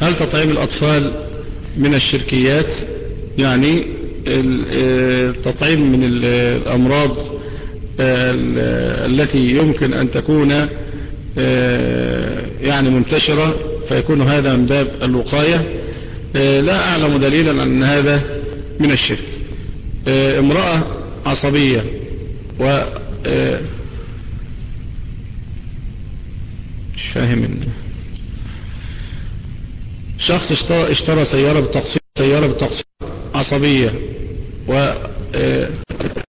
هل تطعيم الأطفال من الشركيات؟ يعني التطعيم من الأمراض التي يمكن أن تكون يعني منتشرة فيكون هذا من باب الوقاية. لا أعلم دليلا أن هذا من الشرك. امرأة عصبية و مش فاهم شخص اشترى سيارة بالتقسيط سيارة بالتقسيط عصبية و